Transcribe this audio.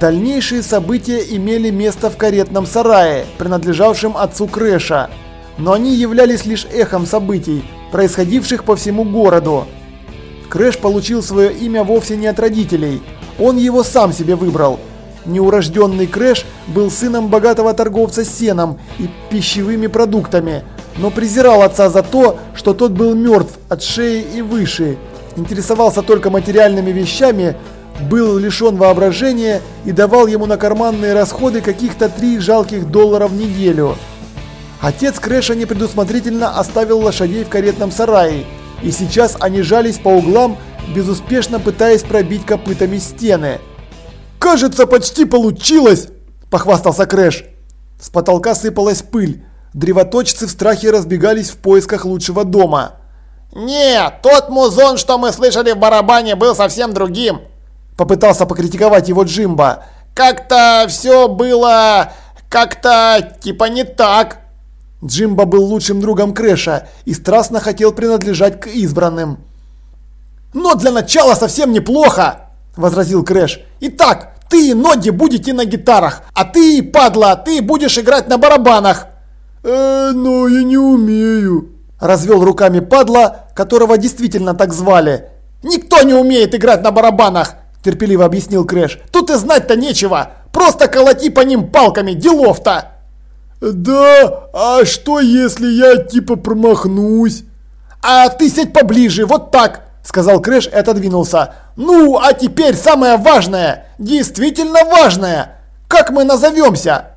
Дальнейшие события имели место в каретном сарае, принадлежавшем отцу Крэша, но они являлись лишь эхом событий, происходивших по всему городу. Крэш получил свое имя вовсе не от родителей, он его сам себе выбрал. Неурожденный Крэш был сыном богатого торговца сеном и пищевыми продуктами, но презирал отца за то, что тот был мертв от шеи и выше, интересовался только материальными вещами, был лишен воображения и давал ему на карманные расходы каких-то три жалких доллара в неделю. Отец Крэша непредусмотрительно оставил лошадей в каретном сарае, и сейчас они жались по углам, безуспешно пытаясь пробить копытами стены. «Кажется, почти получилось!» – похвастался Крэш. С потолка сыпалась пыль. Древоточцы в страхе разбегались в поисках лучшего дома. «Нет, тот музон, что мы слышали в барабане, был совсем другим!» Попытался покритиковать его Джимба. «Как-то все было... как-то типа не так!» Джимба был лучшим другом Крэша и страстно хотел принадлежать к избранным. «Но для начала совсем неплохо!» – возразил Крэш. «Итак, ты и Нодди будете на гитарах, а ты, падла, ты будешь играть на барабанах!» «Э, но я не умею!» – развел руками падла, которого действительно так звали. «Никто не умеет играть на барабанах!» – терпеливо объяснил Крэш. «Тут и знать-то нечего! Просто колоти по ним палками, делов-то!» «Да, а что если я типа промахнусь?» «А ты сядь поближе, вот так!» – сказал Крэш и отодвинулся. «Ну, а теперь самое важное, действительно важное! Как мы назовемся?»